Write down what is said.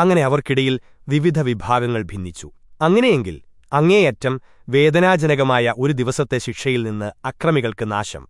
അങ്ങനെ അവർക്കിടയിൽ വിവിധ വിഭാഗങ്ങൾ ഭിന്നിച്ചു. അങ്ങനെയെങ്കിൽ അങ്ങേയറ്റം വേദനാജനകമായ ഒരു ദിവസത്തെ ശിക്ഷയിൽ നിന്ന് അക്രമികൾക്ക് നാശം.